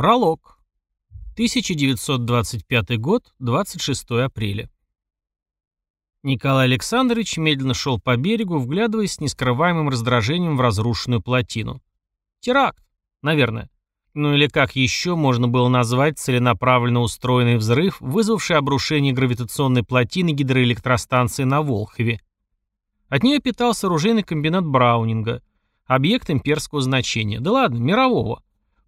Пролог. 1925 год, 26 апреля. Николай Александрович медленно шел по берегу, вглядываясь с нескрываемым раздражением в разрушенную плотину. Теракт, наверное. Ну или как еще можно было назвать целенаправленно устроенный взрыв, вызвавший обрушение гравитационной плотины гидроэлектростанции на Волхове. От нее питался оружейный комбинат Браунинга, объект имперского значения, да ладно, мирового,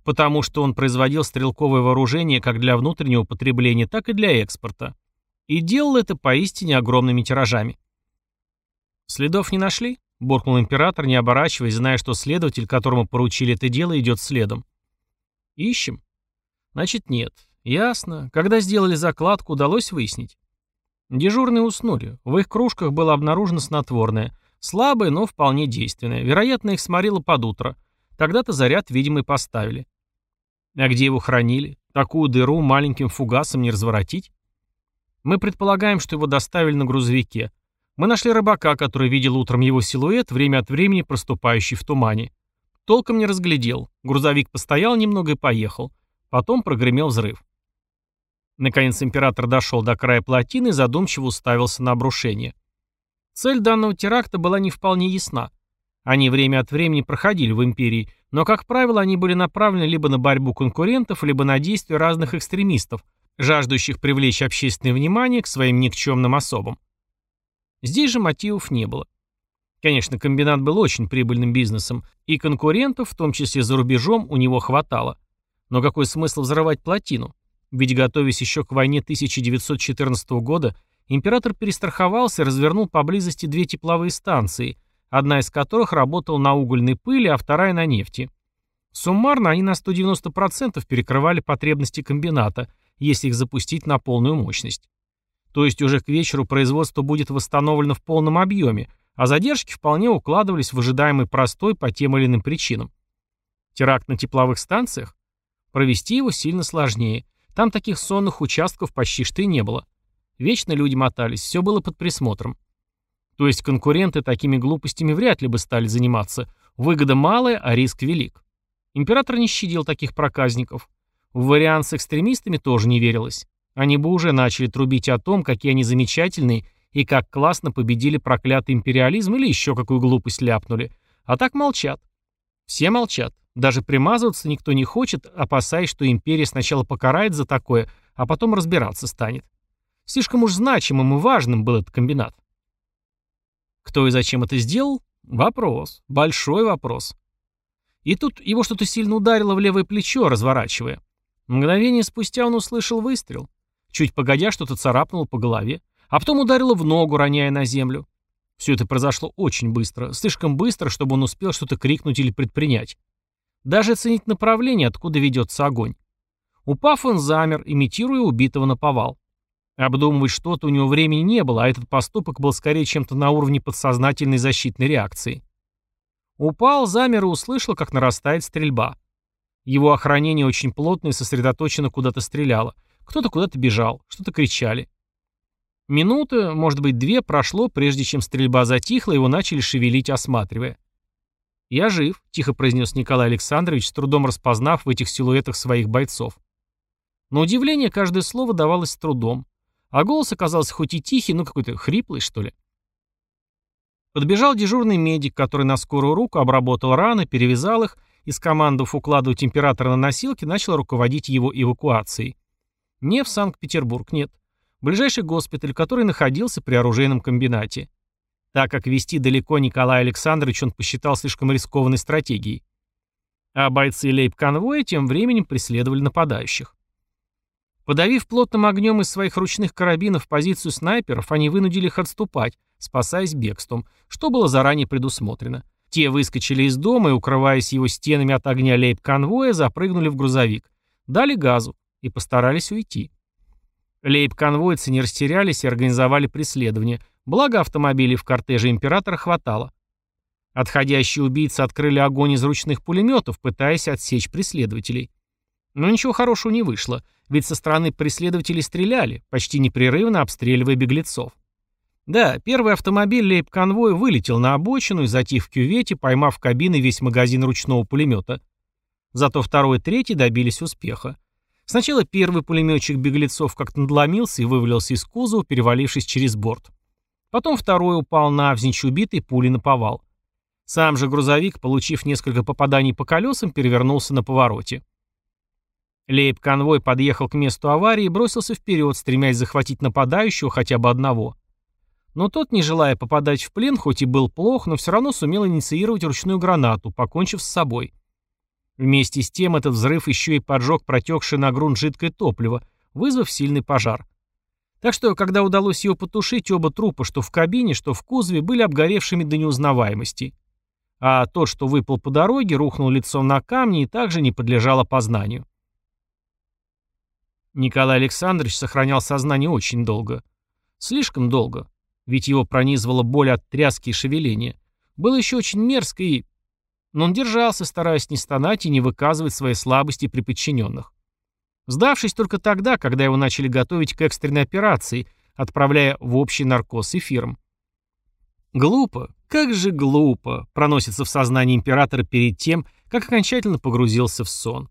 потому что он производил стрелковое вооружение как для внутреннего потребления, так и для экспорта. И делал это поистине огромными тиражами. «Следов не нашли?» — буркнул император, не оборачиваясь, зная, что следователь, которому поручили это дело, идет следом. «Ищем?» «Значит, нет. Ясно. Когда сделали закладку, удалось выяснить?» Дежурные уснули. В их кружках было обнаружено снотворное. Слабое, но вполне действенное. Вероятно, их сморило под утро. Тогда-то заряд, видимо, и поставили. А где его хранили? Такую дыру маленьким фугасом не разворотить? Мы предполагаем, что его доставили на грузовике. Мы нашли рыбака, который видел утром его силуэт, время от времени проступающий в тумане. Толком не разглядел. Грузовик постоял немного и поехал. Потом прогремел взрыв. Наконец император дошел до края плотины и задумчиво уставился на обрушение. Цель данного теракта была не вполне ясна. Они время от времени проходили в империи, но, как правило, они были направлены либо на борьбу конкурентов, либо на действия разных экстремистов, жаждущих привлечь общественное внимание к своим никчемным особам. Здесь же мотивов не было. Конечно, комбинат был очень прибыльным бизнесом, и конкурентов, в том числе за рубежом, у него хватало. Но какой смысл взрывать плотину? Ведь, готовясь еще к войне 1914 года, император перестраховался и развернул поблизости две тепловые станции, одна из которых работала на угольной пыли, а вторая на нефти. Суммарно они на 190% перекрывали потребности комбината, если их запустить на полную мощность. То есть уже к вечеру производство будет восстановлено в полном объеме, а задержки вполне укладывались в ожидаемый простой по тем или иным причинам. Теракт на тепловых станциях? Провести его сильно сложнее. Там таких сонных участков почти что и не было. Вечно люди мотались, все было под присмотром. То есть конкуренты такими глупостями вряд ли бы стали заниматься. Выгода малая, а риск велик. Император не щадил таких проказников. В вариант с экстремистами тоже не верилось. Они бы уже начали трубить о том, какие они замечательные и как классно победили проклятый империализм или еще какую глупость ляпнули. А так молчат. Все молчат. Даже примазываться никто не хочет, опасаясь, что империя сначала покарает за такое, а потом разбираться станет. Слишком уж значимым и важным был этот комбинат. Кто и зачем это сделал? Вопрос. Большой вопрос. И тут его что-то сильно ударило в левое плечо, разворачивая. Мгновение спустя он услышал выстрел. Чуть погодя, что-то царапнуло по голове, а потом ударило в ногу, роняя на землю. Все это произошло очень быстро, слишком быстро, чтобы он успел что-то крикнуть или предпринять. Даже оценить направление, откуда ведется огонь. Упав, он замер, имитируя убитого на повал. Обдумывать что-то у него времени не было, а этот поступок был скорее чем-то на уровне подсознательной защитной реакции. Упал, замер и услышал, как нарастает стрельба. Его охранение очень плотно и сосредоточенно куда-то стреляло. Кто-то куда-то бежал, что-то кричали. Минута, может быть, две прошло, прежде чем стрельба затихла, его начали шевелить, осматривая. «Я жив», — тихо произнес Николай Александрович, с трудом распознав в этих силуэтах своих бойцов. На удивление, каждое слово давалось с трудом, а голос оказался хоть и тихий, но какой-то хриплый, что ли. Подбежал дежурный медик, который на скорую руку обработал раны, перевязал их и, скомандовав укладывать императора на носилки, начал руководить его эвакуацией. Не в Санкт-Петербург, нет. Ближайший госпиталь, который находился при оружейном комбинате так как вести далеко Николай Александрович он посчитал слишком рискованной стратегией. А бойцы лейб-конвоя тем временем преследовали нападающих. Подавив плотным огнем из своих ручных карабинов позицию снайперов, они вынудили их отступать, спасаясь бегством, что было заранее предусмотрено. Те выскочили из дома и, укрываясь его стенами от огня лейб-конвоя, запрыгнули в грузовик, дали газу и постарались уйти. Лейб-конвойцы не растерялись и организовали преследование – Благо автомобилей в кортеже императора хватало. Отходящие убийцы открыли огонь из ручных пулеметов, пытаясь отсечь преследователей. Но ничего хорошего не вышло, ведь со стороны преследователей стреляли, почти непрерывно обстреливая беглецов. Да, первый автомобиль лейб-конвоя вылетел на обочину и затих в кювете, поймав в кабины весь магазин ручного пулемета. Зато второй и третий добились успеха. Сначала первый пулеметчик беглецов как-то надломился и вывалился из кузова, перевалившись через борт. Потом второй упал навзничь убитый пулей на повал. Сам же грузовик, получив несколько попаданий по колесам, перевернулся на повороте. Лейб-конвой подъехал к месту аварии и бросился вперед, стремясь захватить нападающего хотя бы одного. Но тот, не желая попадать в плен, хоть и был плох, но все равно сумел инициировать ручную гранату, покончив с собой. Вместе с тем этот взрыв еще и поджег протекшее на грунт жидкое топливо, вызвав сильный пожар. Так что, когда удалось его потушить, оба трупа, что в кабине, что в кузове, были обгоревшими до неузнаваемости. А тот, что выпал по дороге, рухнул лицом на камни и также не подлежал опознанию. Николай Александрович сохранял сознание очень долго. Слишком долго. Ведь его пронизывала боль от тряски и шевеления. Было еще очень мерзко и но он держался, стараясь не стонать и не выказывать своей слабости при подчиненных. Сдавшись только тогда, когда его начали готовить к экстренной операции, отправляя в общий наркоз эфиром. Глупо, как же глупо, проносится в сознании императора перед тем, как окончательно погрузился в сон.